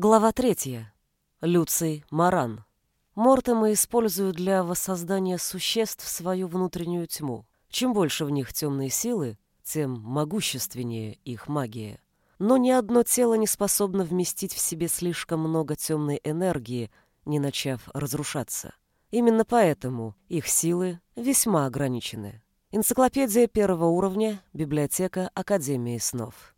Глава третья. Люций Маран. Мортемы используют для воссоздания существ свою внутреннюю тьму. Чем больше в них темные силы, тем могущественнее их магия. Но ни одно тело не способно вместить в себе слишком много темной энергии, не начав разрушаться. Именно поэтому их силы весьма ограничены. Энциклопедия первого уровня, библиотека Академии снов.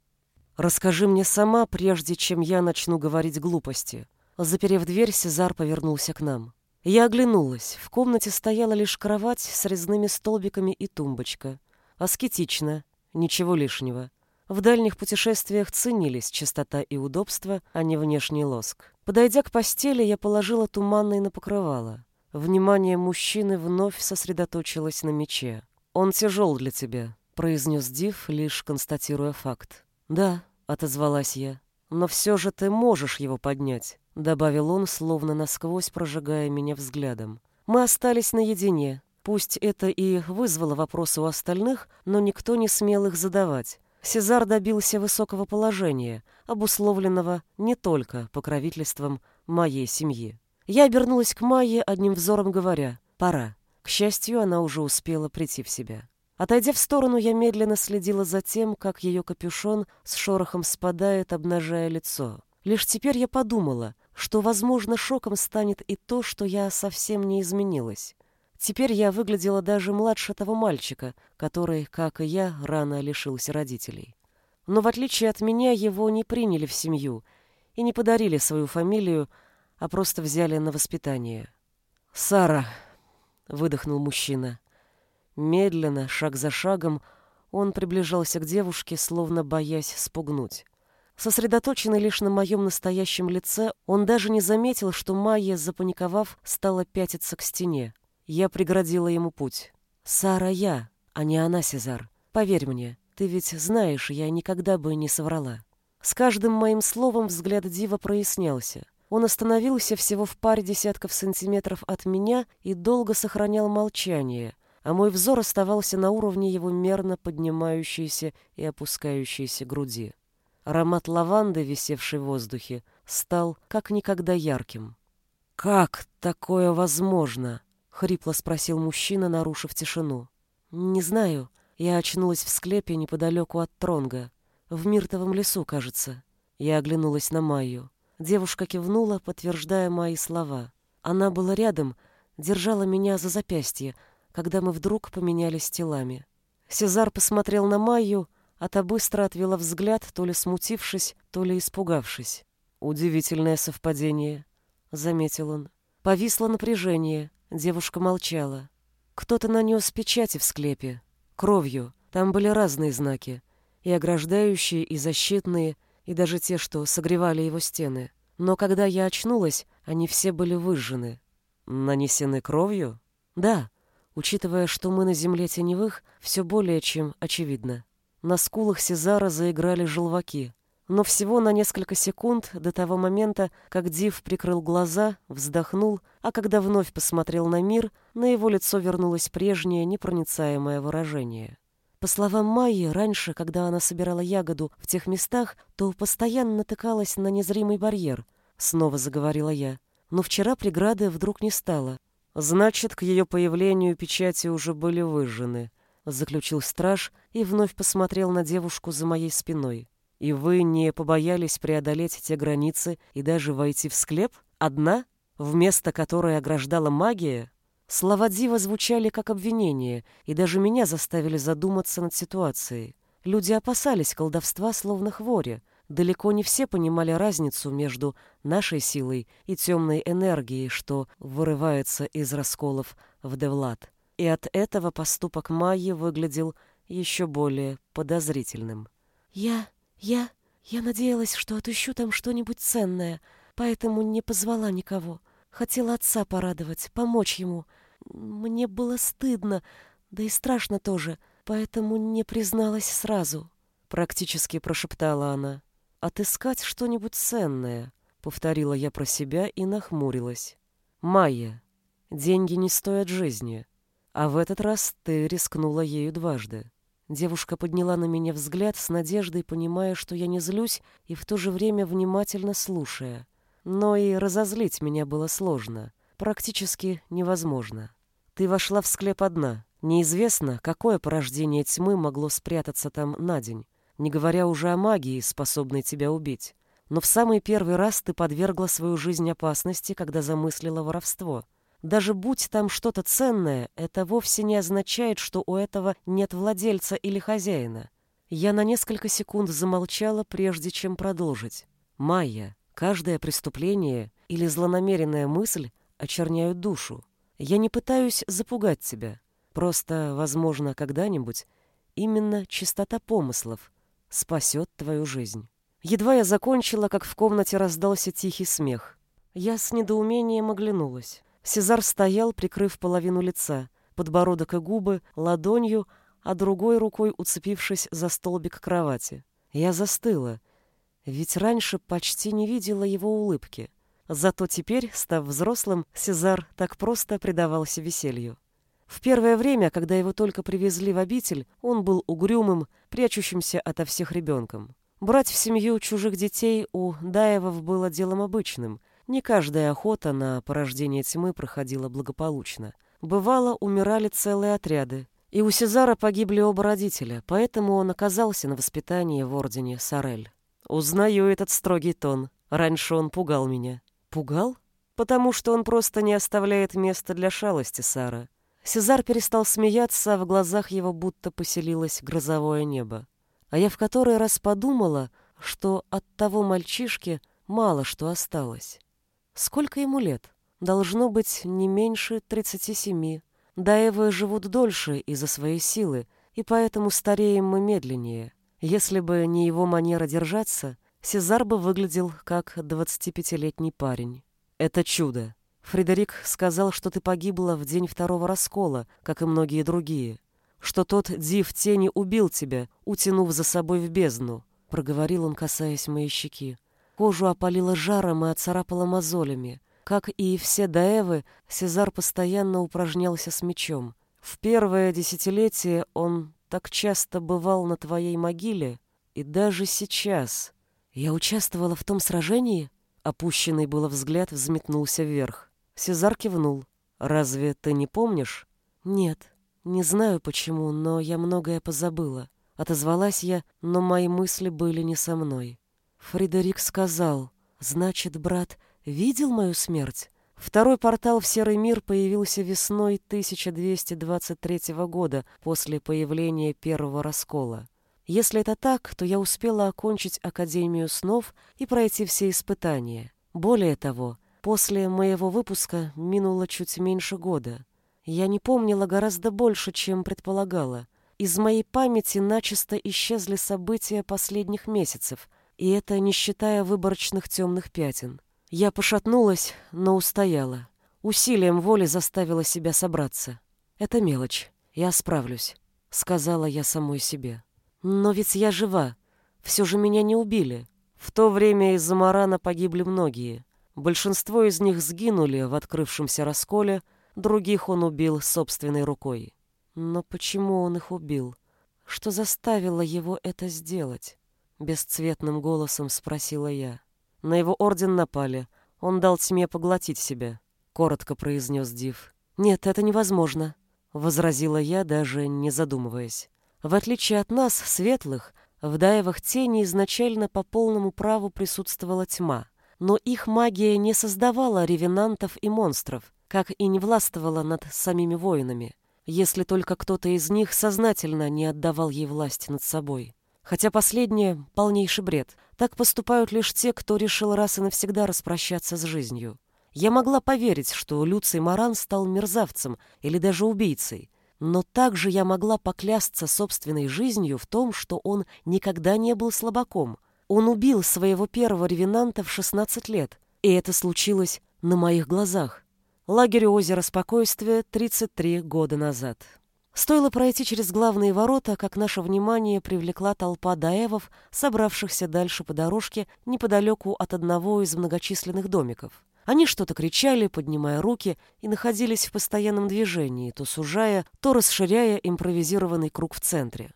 «Расскажи мне сама, прежде чем я начну говорить глупости». Заперев дверь, Сезар повернулся к нам. Я оглянулась. В комнате стояла лишь кровать с резными столбиками и тумбочка. Аскетично, ничего лишнего. В дальних путешествиях ценились чистота и удобство, а не внешний лоск. Подойдя к постели, я положила туманный на покрывало. Внимание мужчины вновь сосредоточилось на мече. «Он тяжел для тебя», — произнес Див, лишь констатируя факт. «Да», отозвалась я. Но все же ты можешь его поднять, добавил он, словно насквозь прожигая меня взглядом. Мы остались наедине. Пусть это и вызвало вопросы у остальных, но никто не смел их задавать. Сезар добился высокого положения, обусловленного не только покровительством моей семьи. Я обернулась к Майе, одним взором говоря «пора». К счастью, она уже успела прийти в себя. Отойдя в сторону, я медленно следила за тем, как ее капюшон с шорохом спадает, обнажая лицо. Лишь теперь я подумала, что, возможно, шоком станет и то, что я совсем не изменилась. Теперь я выглядела даже младше того мальчика, который, как и я, рано лишился родителей. Но в отличие от меня, его не приняли в семью и не подарили свою фамилию, а просто взяли на воспитание. «Сара», — выдохнул мужчина, — Медленно, шаг за шагом, он приближался к девушке, словно боясь спугнуть. Сосредоточенный лишь на моем настоящем лице, он даже не заметил, что Майя, запаниковав, стала пятиться к стене. Я преградила ему путь. «Сара я, а не она, Сезар. Поверь мне, ты ведь знаешь, я никогда бы не соврала». С каждым моим словом взгляд Дива прояснялся. Он остановился всего в паре десятков сантиметров от меня и долго сохранял молчание, а мой взор оставался на уровне его мерно поднимающейся и опускающейся груди. Аромат лаванды, висевший в воздухе, стал как никогда ярким. «Как такое возможно?» — хрипло спросил мужчина, нарушив тишину. «Не знаю. Я очнулась в склепе неподалеку от Тронга. В Миртовом лесу, кажется». Я оглянулась на Майю. Девушка кивнула, подтверждая мои слова. Она была рядом, держала меня за запястье, когда мы вдруг поменялись телами. Сезар посмотрел на Майю, а та быстро отвела взгляд, то ли смутившись, то ли испугавшись. «Удивительное совпадение», — заметил он. Повисло напряжение, девушка молчала. Кто-то нанес печати в склепе, кровью. Там были разные знаки, и ограждающие, и защитные, и даже те, что согревали его стены. Но когда я очнулась, они все были выжжены. «Нанесены кровью?» «Да», Учитывая, что мы на земле теневых, все более чем очевидно. На скулах Сезара заиграли желваки. Но всего на несколько секунд до того момента, как Див прикрыл глаза, вздохнул, а когда вновь посмотрел на мир, на его лицо вернулось прежнее непроницаемое выражение. По словам Майи, раньше, когда она собирала ягоду в тех местах, то постоянно натыкалась на незримый барьер, снова заговорила я. Но вчера преграды вдруг не стало. Значит, к ее появлению печати уже были выжжены, заключил страж и вновь посмотрел на девушку за моей спиной. И вы не побоялись преодолеть те границы и даже войти в склеп? Одна? Вместо которой ограждала магия? Слова Дива звучали как обвинение, и даже меня заставили задуматься над ситуацией. Люди опасались колдовства словно хворя, Далеко не все понимали разницу между нашей силой и темной энергией, что вырывается из расколов в Девлад. И от этого поступок Майи выглядел еще более подозрительным. «Я... я... я надеялась, что отыщу там что-нибудь ценное, поэтому не позвала никого. Хотела отца порадовать, помочь ему. Мне было стыдно, да и страшно тоже, поэтому не призналась сразу», — практически прошептала она. «Отыскать что-нибудь ценное», — повторила я про себя и нахмурилась. «Майя, деньги не стоят жизни, а в этот раз ты рискнула ею дважды». Девушка подняла на меня взгляд с надеждой, понимая, что я не злюсь, и в то же время внимательно слушая. но и разозлить меня было сложно, практически невозможно. Ты вошла в склеп одна. Неизвестно, какое порождение тьмы могло спрятаться там на день, не говоря уже о магии, способной тебя убить. Но в самый первый раз ты подвергла свою жизнь опасности, когда замыслила воровство. Даже будь там что-то ценное, это вовсе не означает, что у этого нет владельца или хозяина. Я на несколько секунд замолчала, прежде чем продолжить. Майя, каждое преступление или злонамеренная мысль очерняют душу. Я не пытаюсь запугать тебя. Просто, возможно, когда-нибудь именно чистота помыслов спасет твою жизнь. Едва я закончила, как в комнате раздался тихий смех. Я с недоумением оглянулась. Сезар стоял, прикрыв половину лица, подбородок и губы ладонью, а другой рукой уцепившись за столбик кровати. Я застыла, ведь раньше почти не видела его улыбки. Зато теперь, став взрослым, Сезар так просто предавался веселью. В первое время, когда его только привезли в обитель, он был угрюмым, прячущимся ото всех ребенком. Брать в семью чужих детей у Даевов было делом обычным. Не каждая охота на порождение тьмы проходила благополучно. Бывало, умирали целые отряды. И у Сезара погибли оба родителя, поэтому он оказался на воспитании в ордене Сорель. Узнаю этот строгий тон. Раньше он пугал меня. Пугал? Потому что он просто не оставляет места для шалости, Сара. Сезар перестал смеяться, а в глазах его будто поселилось грозовое небо. А я в который раз подумала, что от того мальчишки мало что осталось. Сколько ему лет? Должно быть не меньше тридцати семи. Даевы живут дольше из-за своей силы, и поэтому стареем мы медленнее. Если бы не его манера держаться, Сезар бы выглядел как 25-летний парень. Это чудо. Фредерик сказал, что ты погибла в день второго раскола, как и многие другие. Что тот див тени убил тебя, утянув за собой в бездну, проговорил он, касаясь моей щеки. Кожу опалило жаром и оцарапало мозолями. Как и все даэвы, Сезар постоянно упражнялся с мечом. В первое десятилетие он так часто бывал на твоей могиле, и даже сейчас я участвовала в том сражении? Опущенный было взгляд взметнулся вверх. Сезар кивнул. Разве ты не помнишь? Нет, не знаю почему, но я многое позабыла. Отозвалась я, но мои мысли были не со мной. Фредерик сказал, значит, брат видел мою смерть? Второй портал в Серый мир появился весной 1223 года после появления первого раскола. Если это так, то я успела окончить Академию снов и пройти все испытания. Более того, после моего выпуска минуло чуть меньше года. Я не помнила гораздо больше, чем предполагала. Из моей памяти начисто исчезли события последних месяцев, и это не считая выборочных темных пятен. Я пошатнулась, но устояла. Усилием воли заставила себя собраться. «Это мелочь. Я справлюсь», — сказала я самой себе. Но ведь я жива. Все же меня не убили. В то время из-за Марана погибли многие. Большинство из них сгинули в открывшемся расколе, других он убил собственной рукой. Но почему он их убил? Что заставило его это сделать? Бесцветным голосом спросила я. На его орден напали. Он дал тьме поглотить себя. Коротко произнес Див. «Нет, это невозможно», — возразила я, даже не задумываясь. В отличие от нас, светлых, в Даевах тени изначально по полному праву присутствовала тьма, но их магия не создавала ревенантов и монстров, как и не властвовала над самими воинами, если только кто-то из них сознательно не отдавал ей власть над собой. Хотя последнее — полнейший бред. Так поступают лишь те, кто решил раз и навсегда распрощаться с жизнью. Я могла поверить, что Люций Маран стал мерзавцем или даже убийцей, но также я могла поклясться собственной жизнью в том, что он никогда не был слабаком. Он убил своего первого ревенанта в 16 лет, и это случилось на моих глазах. Лагерь озера Спокойствия 33 года назад. Стоило пройти через главные ворота, как наше внимание привлекла толпа даевов, собравшихся дальше по дорожке неподалеку от одного из многочисленных домиков. Они что-то кричали, поднимая руки, и находились в постоянном движении, то сужая, то расширяя импровизированный круг в центре.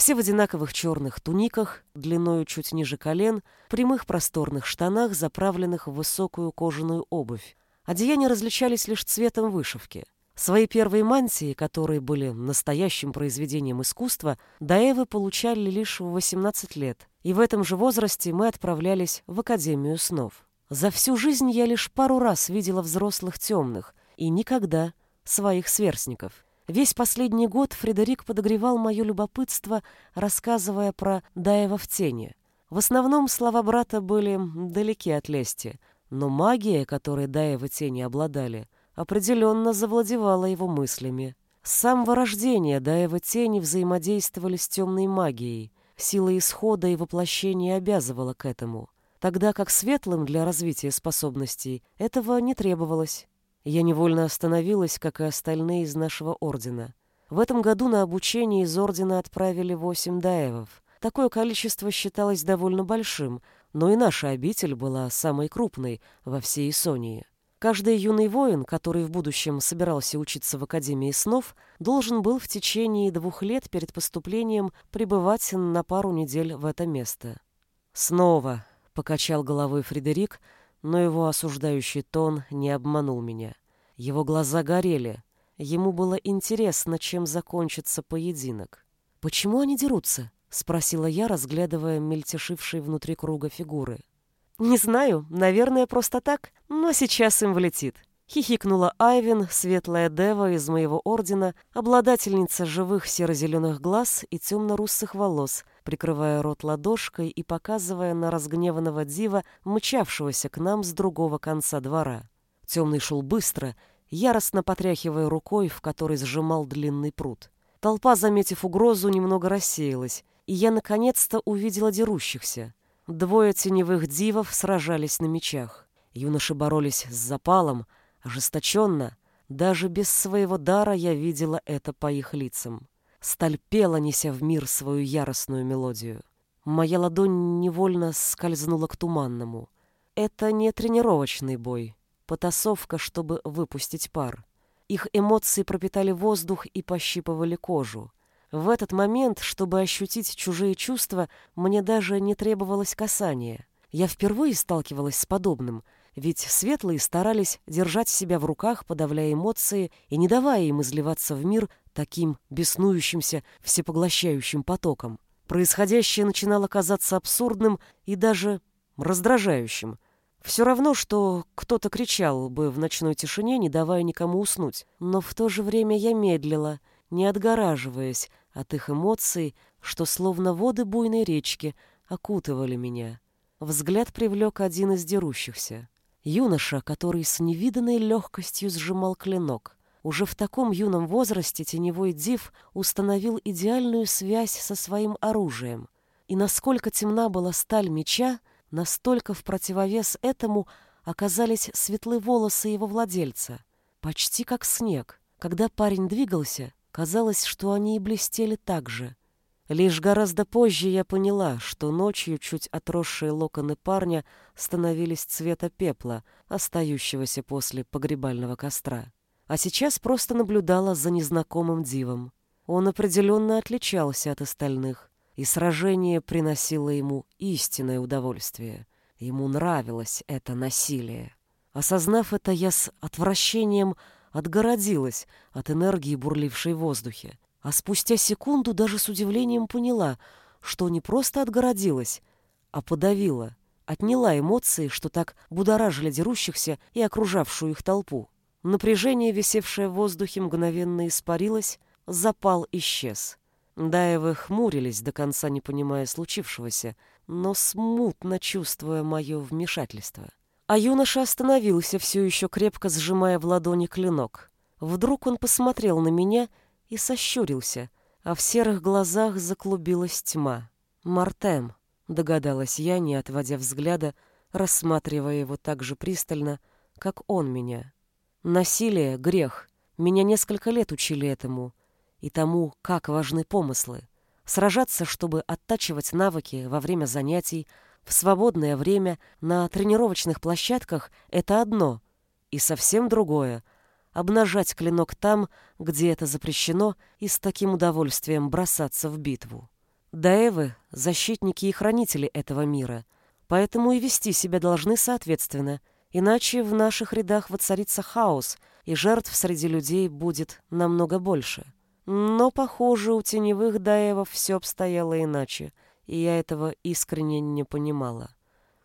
Все в одинаковых черных туниках, длиною чуть ниже колен, прямых просторных штанах, заправленных в высокую кожаную обувь. Одеяния различались лишь цветом вышивки. Свои первые мантии, которые были настоящим произведением искусства, Даевы получали лишь в 18 лет, и в этом же возрасте мы отправлялись в Академию снов. За всю жизнь я лишь пару раз видела взрослых темных, и никогда своих сверстников. Весь последний год Фредерик подогревал мое любопытство, рассказывая про Даева в тени. В основном слова брата были далеки от лести, но магия, которой Даевы тени обладали – определенно завладевала его мыслями. С самого рождения Даева тени взаимодействовали с темной магией. Сила исхода и воплощения обязывала к этому, тогда как светлым для развития способностей этого не требовалось. Я невольно остановилась, как и остальные из нашего ордена. В этом году на обучение из ордена отправили восемь даевов. Такое количество считалось довольно большим, но и наша обитель была самой крупной во всей Исонии. Каждый юный воин, который в будущем собирался учиться в Академии снов, должен был в течение двух лет перед поступлением пребывать на пару недель в это место. «Снова», — покачал головой Фредерик, но его осуждающий тон не обманул меня. Его глаза горели. Ему было интересно, чем закончится поединок. «Почему они дерутся?» — спросила я, разглядывая мельтешившие внутри круга фигуры. «Не знаю, наверное, просто так, но сейчас им влетит». Хихикнула Айвин, светлая дева из моего ордена, обладательница живых серо-зеленых глаз и темно-русых волос, прикрывая рот ладошкой и показывая на разгневанного дива, мчавшегося к нам с другого конца двора. Темный шел быстро, яростно потряхивая рукой, в которой сжимал длинный пруд. Толпа, заметив угрозу, немного рассеялась, и я наконец-то увидела дерущихся. Двое теневых дивов сражались на мечах. Юноши боролись с запалом, ожесточенно. Даже без своего дара я видела это по их лицам. Сталь пела, неся в мир свою яростную мелодию. Моя ладонь невольно скользнула к туманному. Это не тренировочный бой, потасовка, чтобы выпустить пар. Их эмоции пропитали воздух и пощипывали кожу. В этот момент, чтобы ощутить чужие чувства, мне даже не требовалось касания. Я впервые сталкивалась с подобным, ведь светлые старались держать себя в руках, подавляя эмоции и не давая им изливаться в мир таким беснующимся, всепоглощающим потоком. Происходящее начинало казаться абсурдным и даже раздражающим. Все равно, что кто-то кричал бы в ночной тишине, не давая никому уснуть. Но в то же время я медлила, не отгораживаясь от их эмоций, что словно воды буйной речки окутывали меня. Взгляд привлек один из дерущихся. Юноша, который с невиданной легкостью сжимал клинок. Уже в таком юном возрасте теневой див установил идеальную связь со своим оружием. И насколько темна была сталь меча, настолько в противовес этому оказались светлые волосы его владельца, почти как снег. Когда парень двигался, Казалось, что они и блестели так же. Лишь гораздо позже я поняла, что ночью чуть отросшие локоны парня становились цвета пепла, остающегося после погребального костра. А сейчас просто наблюдала за незнакомым дивом. Он определенно отличался от остальных, и сражение приносило ему истинное удовольствие. Ему нравилось это насилие. Осознав это, я с отвращением отгородилась от энергии, бурлившей в воздухе. А спустя секунду даже с удивлением поняла, что не просто отгородилась, а подавила, отняла эмоции, что так будоражили дерущихся и окружавшую их толпу. Напряжение, висевшее в воздухе, мгновенно испарилось, запал исчез. Даевы хмурились, до конца не понимая случившегося, но смутно чувствуя мое вмешательство. А юноша остановился, все еще крепко сжимая в ладони клинок. Вдруг он посмотрел на меня и сощурился, а в серых глазах заклубилась тьма. «Мартем», — догадалась я, не отводя взгляда, рассматривая его так же пристально, как он меня. «Насилие — грех. Меня несколько лет учили этому. И тому, как важны помыслы. Сражаться, чтобы оттачивать навыки во время занятий — в свободное время на тренировочных площадках это одно, и совсем другое — обнажать клинок там, где это запрещено, и с таким удовольствием бросаться в битву. Даэвы — защитники и хранители этого мира, поэтому и вести себя должны соответственно, иначе в наших рядах воцарится хаос, и жертв среди людей будет намного больше. Но, похоже, у теневых Даевов все обстояло иначе, и я этого искренне не понимала.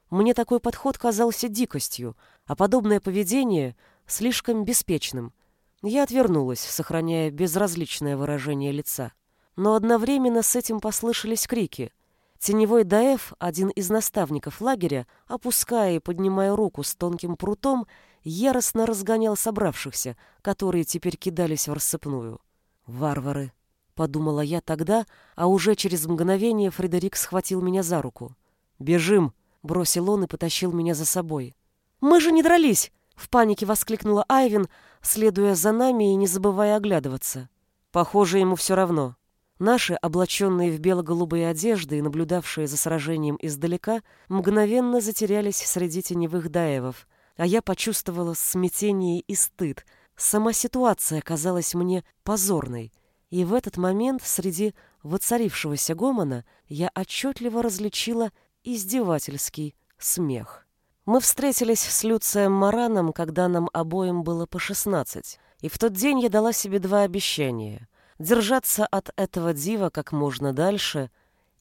Мне такой подход казался дикостью, а подобное поведение — слишком беспечным. Я отвернулась, сохраняя безразличное выражение лица. Но одновременно с этим послышались крики. Теневой Даэф, один из наставников лагеря, опуская и поднимая руку с тонким прутом, яростно разгонял собравшихся, которые теперь кидались в рассыпную. «Варвары!» — подумала я тогда, а уже через мгновение Фредерик схватил меня за руку. «Бежим!» — бросил он и потащил меня за собой. «Мы же не дрались!» — в панике воскликнула Айвин, следуя за нами и не забывая оглядываться. Похоже, ему все равно. Наши, облаченные в бело-голубые одежды и наблюдавшие за сражением издалека, мгновенно затерялись среди теневых даевов, а я почувствовала смятение и стыд. Сама ситуация казалась мне позорной, и в этот момент среди воцарившегося гомона я отчетливо различила издевательский смех. Мы встретились с Люцием Мараном, когда нам обоим было по шестнадцать, и в тот день я дала себе два обещания — держаться от этого дива как можно дальше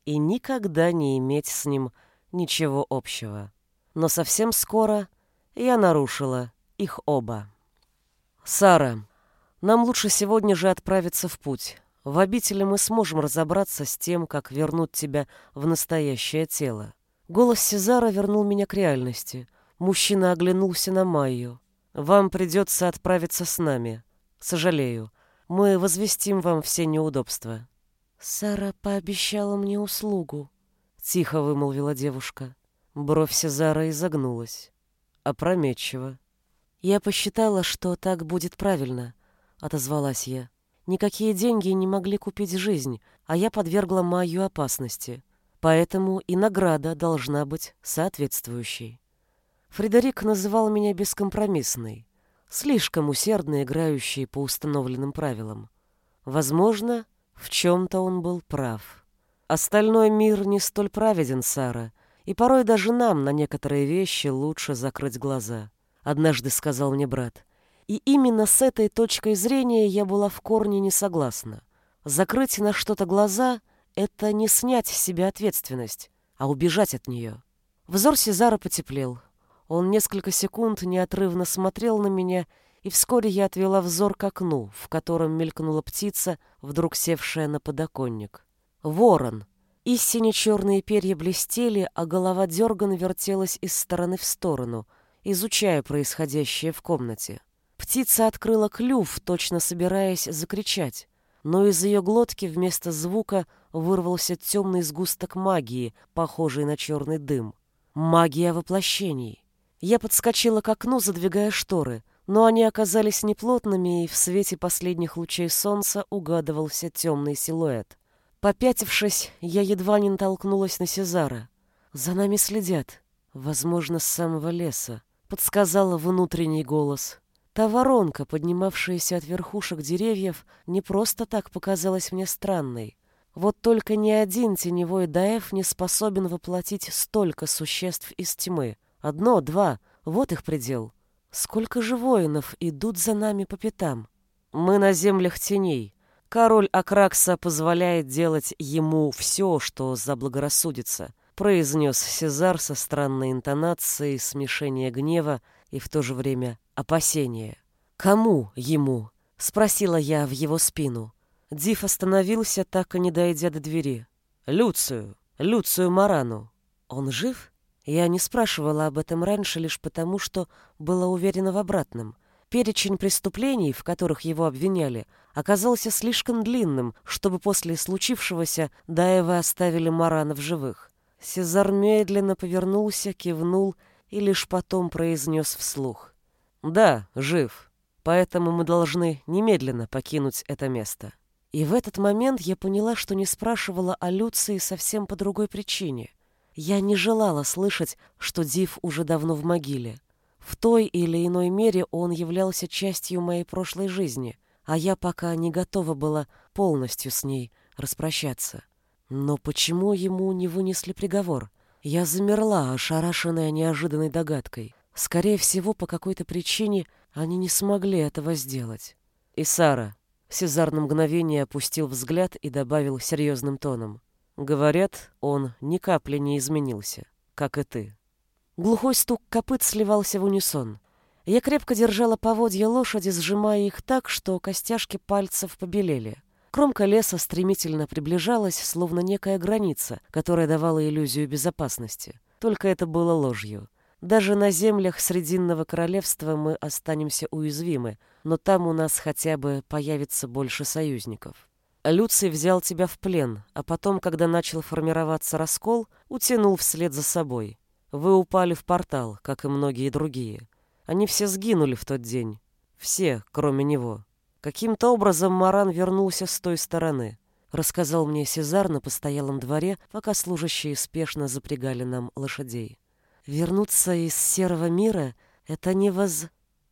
и никогда не иметь с ним ничего общего. Но совсем скоро я нарушила их оба. «Сара, нам лучше сегодня же отправиться в путь. В обители мы сможем разобраться с тем, как вернуть тебя в настоящее тело». Голос Сезара вернул меня к реальности. Мужчина оглянулся на Майю. «Вам придется отправиться с нами. Сожалею. Мы возвестим вам все неудобства». «Сара пообещала мне услугу», — тихо вымолвила девушка. Бровь Сезара изогнулась. Опрометчиво. «Я посчитала, что так будет правильно», — отозвалась я. «Никакие деньги не могли купить жизнь, а я подвергла Майю опасности. Поэтому и награда должна быть соответствующей». Фредерик называл меня бескомпромиссной слишком усердно играющий по установленным правилам. Возможно, в чем-то он был прав. Остальной мир не столь праведен, Сара, и порой даже нам на некоторые вещи лучше закрыть глаза, однажды сказал мне брат. И именно с этой точкой зрения я была в корне не согласна. Закрыть на что-то глаза — это не снять с себя ответственность, а убежать от нее. Взор Сезара потеплел. Он несколько секунд неотрывно смотрел на меня, и вскоре я отвела взор к окну, в котором мелькнула птица, вдруг севшая на подоконник. Ворон. И сине-черные перья блестели, а голова дерган вертелась из стороны в сторону, изучая происходящее в комнате. Птица открыла клюв, точно собираясь закричать, но из ее глотки вместо звука вырвался темный сгусток магии, похожий на черный дым. Магия воплощений. Я подскочила к окну, задвигая шторы, но они оказались неплотными, и в свете последних лучей солнца угадывался темный силуэт. Попятившись, я едва не натолкнулась на Сезара. «За нами следят, возможно, с самого леса», — подсказала внутренний голос. Та воронка, поднимавшаяся от верхушек деревьев, не просто так показалась мне странной. Вот только ни один теневой даэф не способен воплотить столько существ из тьмы. Одно, два, вот их предел. Сколько же воинов идут за нами по пятам? Мы на землях теней. Король Акракса позволяет делать ему все, что заблагорассудится, произнес Сезар со странной интонацией смешения гнева и в то же время опасения. «Кому ему?» — спросила я в его спину. Див остановился, так и не дойдя до двери. «Люцию! Люцию Марану! Он жив?» Я не спрашивала об этом раньше лишь потому, что была уверена в обратном. Перечень преступлений, в которых его обвиняли, оказался слишком длинным, чтобы после случившегося Даева оставили Марана в живых. Сезар медленно повернулся, кивнул и лишь потом произнес вслух. «Да, жив. Поэтому мы должны немедленно покинуть это место». И в этот момент я поняла, что не спрашивала о Люции совсем по другой причине — я не желала слышать, что Див уже давно в могиле. В той или иной мере он являлся частью моей прошлой жизни, а я пока не готова была полностью с ней распрощаться. Но почему ему не вынесли приговор? Я замерла, ошарашенная неожиданной догадкой. Скорее всего, по какой-то причине они не смогли этого сделать. И Сара. Сезар на мгновение опустил взгляд и добавил серьезным тоном. Говорят, он ни капли не изменился, как и ты. Глухой стук копыт сливался в унисон. Я крепко держала поводья лошади, сжимая их так, что костяшки пальцев побелели. Кромка леса стремительно приближалась, словно некая граница, которая давала иллюзию безопасности. Только это было ложью. Даже на землях Срединного королевства мы останемся уязвимы, но там у нас хотя бы появится больше союзников. Люций взял тебя в плен, а потом, когда начал формироваться раскол, утянул вслед за собой. Вы упали в портал, как и многие другие. Они все сгинули в тот день. Все, кроме него. Каким-то образом Маран вернулся с той стороны. Рассказал мне Сезар на постоялом дворе, пока служащие спешно запрягали нам лошадей. Вернуться из серого мира — это не воз...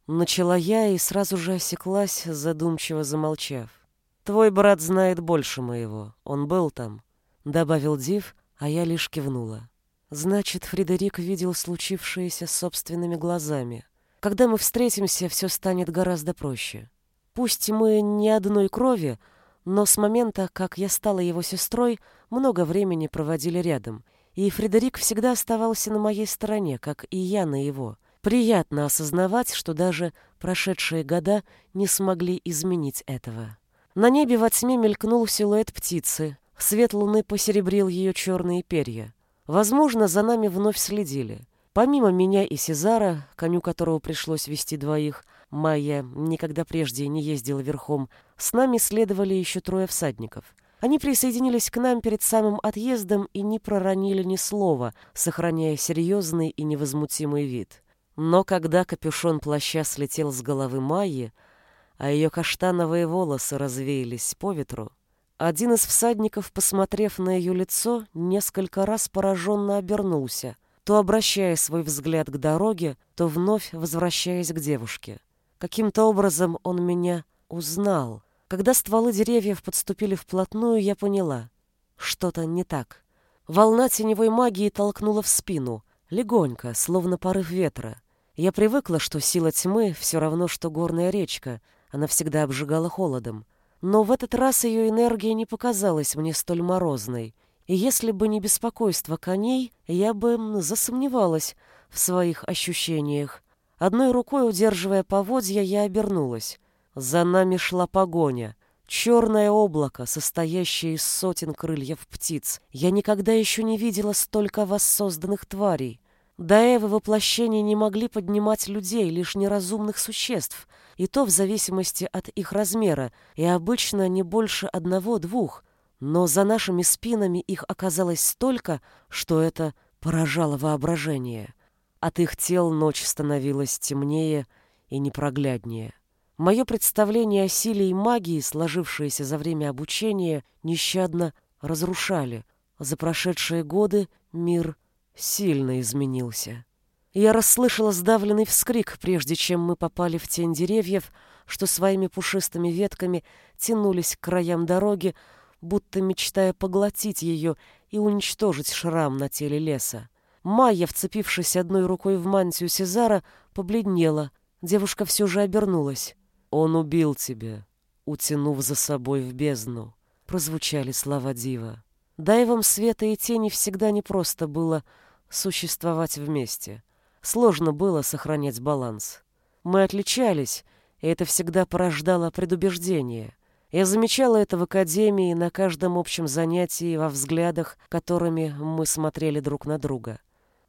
Начала я и сразу же осеклась, задумчиво замолчав. «Твой брат знает больше моего. Он был там», — добавил Див, а я лишь кивнула. Значит, Фредерик видел случившееся собственными глазами. Когда мы встретимся, все станет гораздо проще. Пусть мы не одной крови, но с момента, как я стала его сестрой, много времени проводили рядом, и Фредерик всегда оставался на моей стороне, как и я на его. Приятно осознавать, что даже прошедшие года не смогли изменить этого. На небе во тьме мелькнул силуэт птицы, свет луны посеребрил ее черные перья. Возможно, за нами вновь следили. Помимо меня и Сезара, коню которого пришлось вести двоих, Майя никогда прежде не ездила верхом, с нами следовали еще трое всадников. Они присоединились к нам перед самым отъездом и не проронили ни слова, сохраняя серьезный и невозмутимый вид. Но когда капюшон плаща слетел с головы Майи, а ее каштановые волосы развеялись по ветру, один из всадников, посмотрев на ее лицо, несколько раз пораженно обернулся, то обращая свой взгляд к дороге, то вновь возвращаясь к девушке. Каким-то образом он меня узнал. Когда стволы деревьев подступили вплотную, я поняла. Что-то не так. Волна теневой магии толкнула в спину, легонько, словно порыв ветра. Я привыкла, что сила тьмы все равно, что горная речка. Она всегда обжигала холодом. Но в этот раз ее энергия не показалась мне столь морозной. И если бы не беспокойство коней, я бы засомневалась в своих ощущениях. Одной рукой, удерживая поводья, я обернулась. За нами шла погоня. Черное облако, состоящее из сотен крыльев птиц. Я никогда еще не видела столько воссозданных тварей. Даэвы воплощения не могли поднимать людей, лишь неразумных существ, и то в зависимости от их размера, и обычно не больше одного-двух. Но за нашими спинами их оказалось столько, что это поражало воображение. От их тел ночь становилась темнее и непрогляднее. Мое представление о силе и магии, сложившееся за время обучения, нещадно разрушали. За прошедшие годы мир сильно изменился. Я расслышала сдавленный вскрик, прежде чем мы попали в тень деревьев, что своими пушистыми ветками тянулись к краям дороги, будто мечтая поглотить ее и уничтожить шрам на теле леса. Майя, вцепившись одной рукой в мантию Сезара, побледнела. Девушка все же обернулась. «Он убил тебя, утянув за собой в бездну», — прозвучали слова Дива. Дай вам света и тени всегда непросто было существовать вместе. Сложно было сохранять баланс. Мы отличались, и это всегда порождало предубеждение. Я замечала это в академии на каждом общем занятии во взглядах, которыми мы смотрели друг на друга.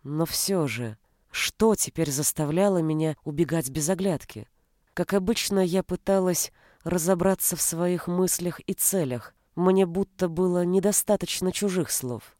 Но все же, что теперь заставляло меня убегать без оглядки? Как обычно, я пыталась разобраться в своих мыслях и целях. Мне будто было недостаточно чужих слов.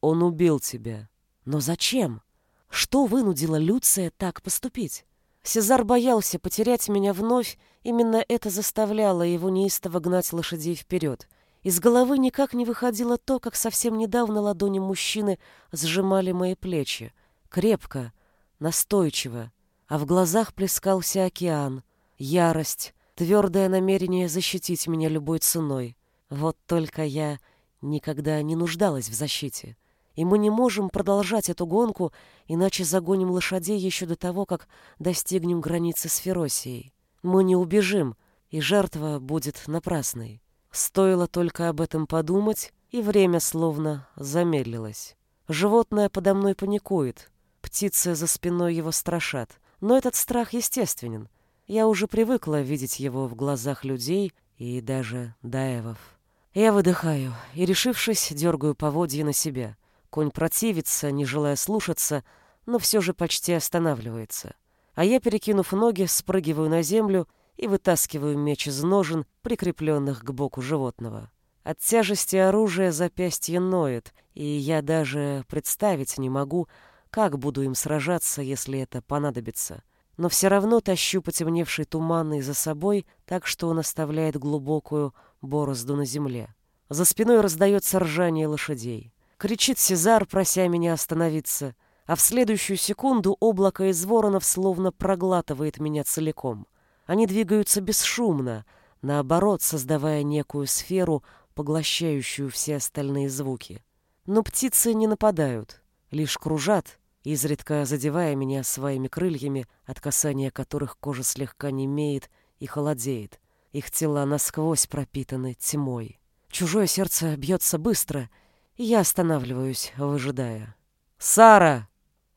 Он убил тебя. Но зачем? Что вынудило Люция так поступить? Сезар боялся потерять меня вновь, именно это заставляло его неистово гнать лошадей вперед. Из головы никак не выходило то, как совсем недавно ладони мужчины сжимали мои плечи. Крепко, настойчиво. А в глазах плескался океан. Ярость, твердое намерение защитить меня любой ценой. Вот только я никогда не нуждалась в защите. И мы не можем продолжать эту гонку, иначе загоним лошадей еще до того, как достигнем границы с Феросией. Мы не убежим, и жертва будет напрасной. Стоило только об этом подумать, и время словно замедлилось. Животное подо мной паникует, птицы за спиной его страшат. Но этот страх естественен. Я уже привыкла видеть его в глазах людей и даже даевов. Я выдыхаю и, решившись, дергаю поводья на себя. Конь противится, не желая слушаться, но все же почти останавливается. А я, перекинув ноги, спрыгиваю на землю и вытаскиваю меч из ножен, прикрепленных к боку животного. От тяжести оружия запястье ноет, и я даже представить не могу, как буду им сражаться, если это понадобится. Но все равно тащу потемневший туманный за собой, так что он оставляет глубокую борозду на земле. За спиной раздается ржание лошадей. Кричит Сезар, прося меня остановиться, а в следующую секунду облако из воронов словно проглатывает меня целиком. Они двигаются бесшумно, наоборот, создавая некую сферу, поглощающую все остальные звуки. Но птицы не нападают, лишь кружат, изредка задевая меня своими крыльями, от касания которых кожа слегка немеет и холодеет. Их тела насквозь пропитаны тьмой. Чужое сердце бьется быстро, и я останавливаюсь, выжидая. «Сара!»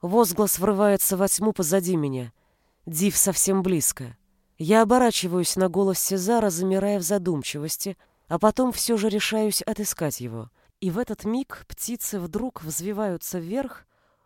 Возглас врывается во тьму позади меня. Див совсем близко. Я оборачиваюсь на голос Сезара, замирая в задумчивости, а потом все же решаюсь отыскать его. И в этот миг птицы вдруг взвиваются вверх,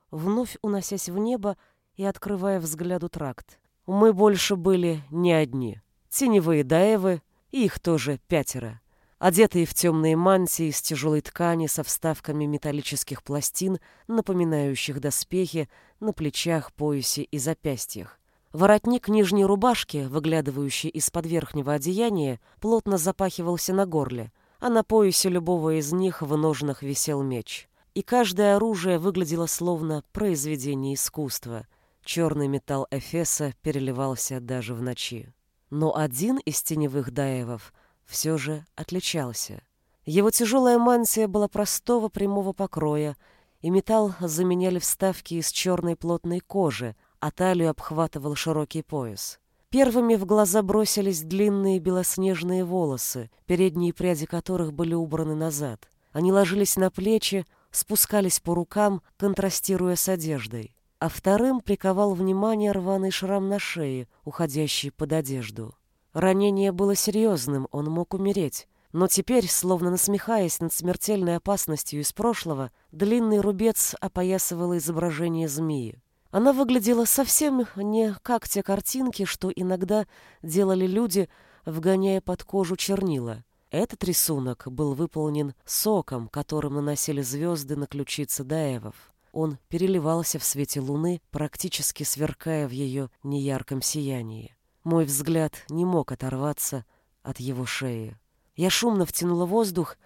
вновь уносясь в небо и открывая взгляду тракт. Мы больше были не одни. Теневые даевы, их тоже пятеро. Одетые в темные мантии из тяжелой ткани со вставками металлических пластин, напоминающих доспехи на плечах, поясе и запястьях. Воротник нижней рубашки, выглядывающий из-под верхнего одеяния, плотно запахивался на горле, а на поясе любого из них в ножнах висел меч. И каждое оружие выглядело словно произведение искусства. Черный металл Эфеса переливался даже в ночи. Но один из теневых даевов все же отличался. Его тяжелая мантия была простого прямого покроя, и металл заменяли вставки из черной плотной кожи, а талию обхватывал широкий пояс. Первыми в глаза бросились длинные белоснежные волосы, передние пряди которых были убраны назад. Они ложились на плечи, спускались по рукам, контрастируя с одеждой. А вторым приковал внимание рваный шрам на шее, уходящий под одежду. Ранение было серьезным, он мог умереть. Но теперь, словно насмехаясь над смертельной опасностью из прошлого, длинный рубец опоясывал изображение змеи. Она выглядела совсем не как те картинки, что иногда делали люди, вгоняя под кожу чернила. Этот рисунок был выполнен соком, которым наносили звезды на ключицы Даевов. Он переливался в свете луны, практически сверкая в ее неярком сиянии. Мой взгляд не мог оторваться от его шеи. Я шумно втянула воздух,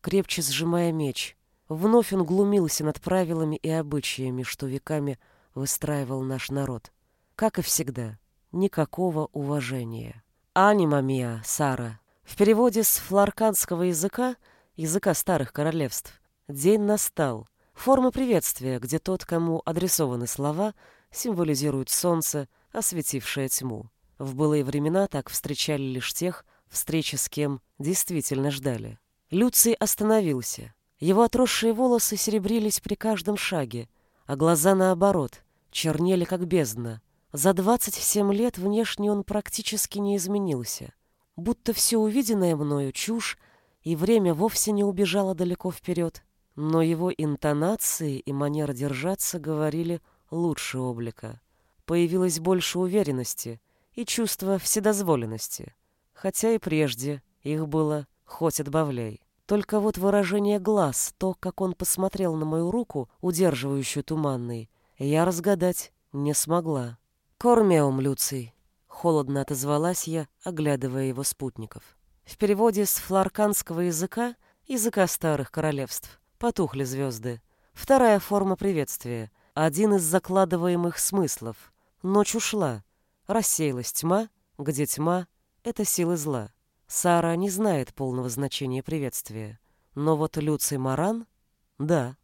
крепче сжимая меч. Вновь он глумился над правилами и обычаями, что веками выстраивал наш народ. Как и всегда, никакого уважения. «Анима миа, Сара». В переводе с фларканского языка, языка старых королевств, день настал. Форма приветствия, где тот, кому адресованы слова, символизирует солнце, осветившее тьму. В былые времена так встречали лишь тех, встречи с кем действительно ждали. Люций остановился. Его отросшие волосы серебрились при каждом шаге, а глаза наоборот, чернели как бездна. За 27 лет внешне он практически не изменился. Будто все увиденное мною чушь, и время вовсе не убежало далеко вперед. Но его интонации и манера держаться говорили лучше облика. Появилось больше уверенности и чувство вседозволенности. Хотя и прежде их было хоть отбавляй. Только вот выражение глаз, то, как он посмотрел на мою руку, удерживающую туманный, я разгадать не смогла. «Кормеум, Люций!» — холодно отозвалась я, оглядывая его спутников. В переводе с фларканского языка, языка старых королевств, потухли звезды. Вторая форма приветствия, один из закладываемых смыслов. Ночь ушла, рассеялась тьма, где тьма — это силы зла. Сара не знает полного значения приветствия. Но вот Люций Маран — да.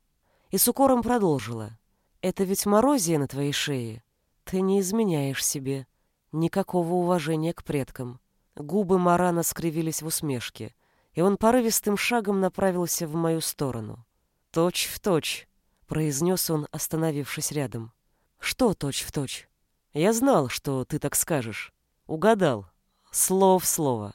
И с укором продолжила. Это ведь морозия на твоей шее. Ты не изменяешь себе. Никакого уважения к предкам. Губы Марана скривились в усмешке, и он порывистым шагом направился в мою сторону. «Точь в точь», — произнес он, остановившись рядом. «Что точь в точь? Я знал, что ты так скажешь. Угадал. Слово в слово».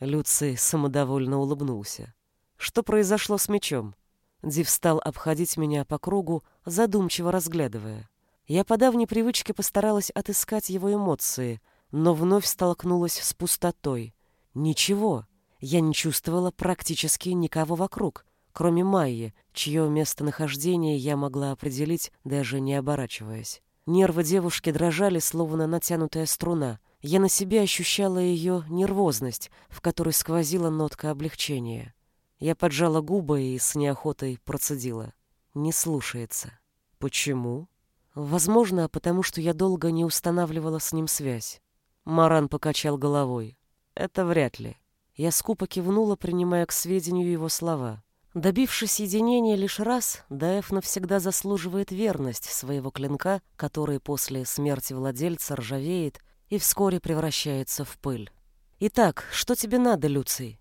Люций самодовольно улыбнулся. «Что произошло с мечом?» Див стал обходить меня по кругу, задумчиво разглядывая. Я по давней привычке постаралась отыскать его эмоции, но вновь столкнулась с пустотой. Ничего. Я не чувствовала практически никого вокруг, кроме Майи, чье местонахождение я могла определить, даже не оборачиваясь. Нервы девушки дрожали, словно натянутая струна. Я на себе ощущала ее нервозность, в которой сквозила нотка облегчения. Я поджала губы и с неохотой процедила. Не слушается. Почему? Возможно, потому что я долго не устанавливала с ним связь. Маран покачал головой. Это вряд ли. Я скупо кивнула, принимая к сведению его слова. Добившись единения лишь раз, Даэф навсегда заслуживает верность своего клинка, который после смерти владельца ржавеет и вскоре превращается в пыль. «Итак, что тебе надо, Люций?»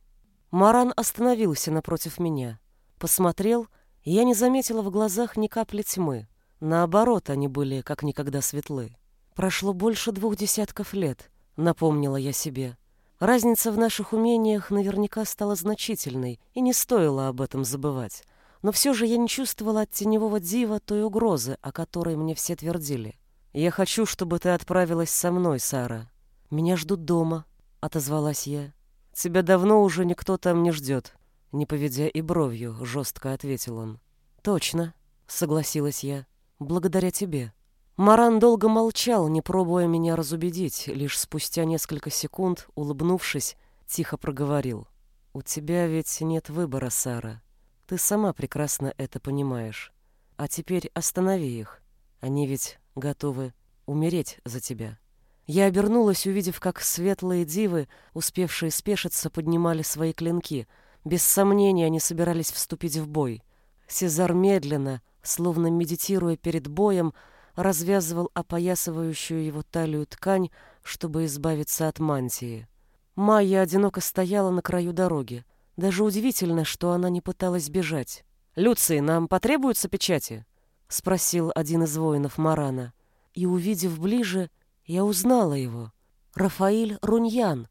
Маран остановился напротив меня. Посмотрел, и я не заметила в глазах ни капли тьмы. Наоборот, они были как никогда светлы. Прошло больше двух десятков лет, напомнила я себе. Разница в наших умениях наверняка стала значительной, и не стоило об этом забывать. Но все же я не чувствовала от теневого дива той угрозы, о которой мне все твердили. «Я хочу, чтобы ты отправилась со мной, Сара». «Меня ждут дома», — отозвалась я. «Тебя давно уже никто там не ждет», — не поведя и бровью, жестко ответил он. «Точно», — согласилась я, — «благодаря тебе». Маран долго молчал, не пробуя меня разубедить, лишь спустя несколько секунд, улыбнувшись, тихо проговорил. «У тебя ведь нет выбора, Сара. Ты сама прекрасно это понимаешь. А теперь останови их. Они ведь готовы умереть за тебя». Я обернулась, увидев, как светлые дивы, успевшие спешиться, поднимали свои клинки. Без сомнения они собирались вступить в бой. Сезар медленно, словно медитируя перед боем, развязывал опоясывающую его талию ткань, чтобы избавиться от мантии. Майя одиноко стояла на краю дороги. Даже удивительно, что она не пыталась бежать. «Люций, нам потребуются печати?» — спросил один из воинов Марана. И, увидев ближе, я узнала его. Рафаиль Руньян.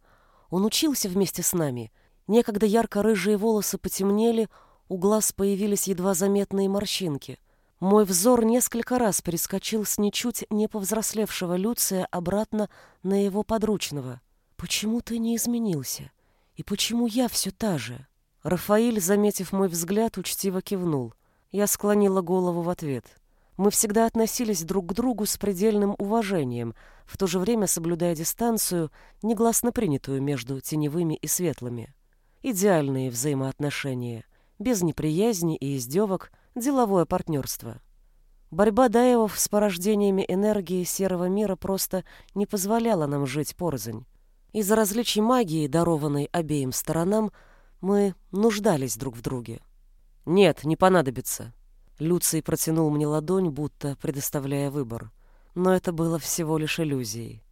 Он учился вместе с нами. Некогда ярко-рыжие волосы потемнели, у глаз появились едва заметные морщинки. Мой взор несколько раз перескочил с ничуть не повзрослевшего Люция обратно на его подручного. «Почему ты не изменился? И почему я все та же?» Рафаиль, заметив мой взгляд, учтиво кивнул. Я склонила голову в ответ. Мы всегда относились друг к другу с предельным уважением, в то же время соблюдая дистанцию, негласно принятую между теневыми и светлыми. Идеальные взаимоотношения, без неприязни и издевок, деловое партнерство. Борьба Даевов с порождениями энергии серого мира просто не позволяла нам жить порознь. Из-за различий магии, дарованной обеим сторонам, мы нуждались друг в друге. «Нет, не понадобится», Люций протянул мне ладонь, будто предоставляя выбор. Но это было всего лишь иллюзией,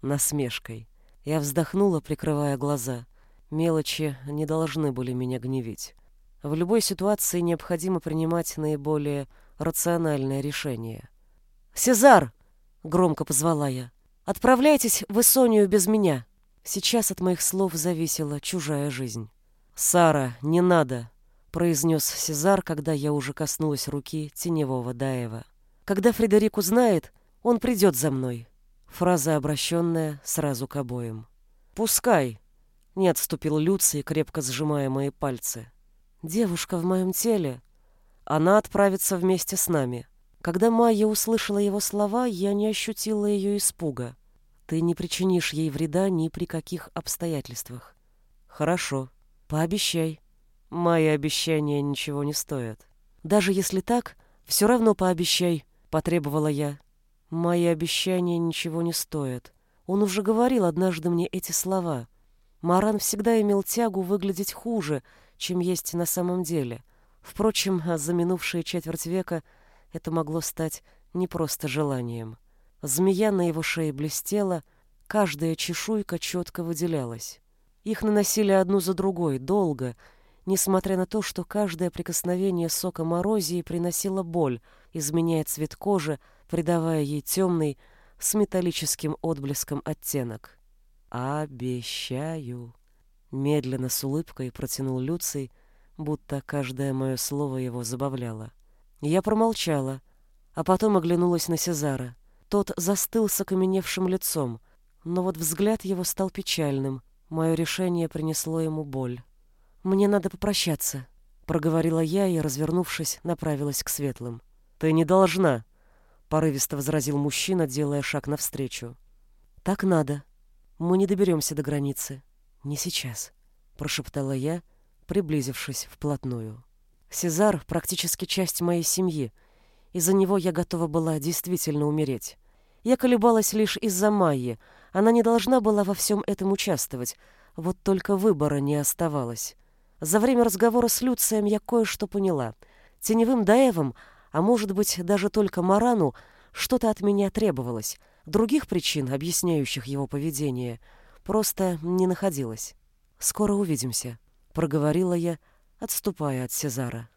насмешкой. Я вздохнула, прикрывая глаза. Мелочи не должны были меня гневить. В любой ситуации необходимо принимать наиболее рациональное решение. «Сезар!» — громко позвала я. «Отправляйтесь в Исонию без меня!» Сейчас от моих слов зависела чужая жизнь. «Сара, не надо!» произнес Сезар, когда я уже коснулась руки теневого Даева. «Когда Фредерик узнает, он придет за мной». Фраза, обращенная сразу к обоим. «Пускай!» — не отступил Люций, крепко сжимая мои пальцы. «Девушка в моем теле. Она отправится вместе с нами». Когда Майя услышала его слова, я не ощутила ее испуга. «Ты не причинишь ей вреда ни при каких обстоятельствах». «Хорошо. Пообещай». Мои обещания ничего не стоят. Даже если так, все равно пообещай, потребовала я. Мои обещания ничего не стоят. Он уже говорил однажды мне эти слова. Маран всегда имел тягу выглядеть хуже, чем есть на самом деле. Впрочем, за минувшие четверть века это могло стать не просто желанием. Змея на его шее блестела, каждая чешуйка четко выделялась. Их наносили одну за другой, долго, несмотря на то, что каждое прикосновение сока морозии приносило боль, изменяя цвет кожи, придавая ей темный, с металлическим отблеском оттенок. «Обещаю!» Медленно с улыбкой протянул Люций, будто каждое мое слово его забавляло. Я промолчала, а потом оглянулась на Сезара. Тот застыл с окаменевшим лицом, но вот взгляд его стал печальным. Мое решение принесло ему боль. «Мне надо попрощаться», — проговорила я и, развернувшись, направилась к светлым. «Ты не должна», — порывисто возразил мужчина, делая шаг навстречу. «Так надо. Мы не доберемся до границы. Не сейчас», — прошептала я, приблизившись вплотную. «Сезар — практически часть моей семьи. Из-за него я готова была действительно умереть. Я колебалась лишь из-за Майи. Она не должна была во всем этом участвовать. Вот только выбора не оставалось. За время разговора с Люцием я кое-что поняла. Теневым Даевом а может быть, даже только Марану, что-то от меня требовалось. Других причин, объясняющих его поведение, просто не находилось. «Скоро увидимся», — проговорила я, отступая от Сезара.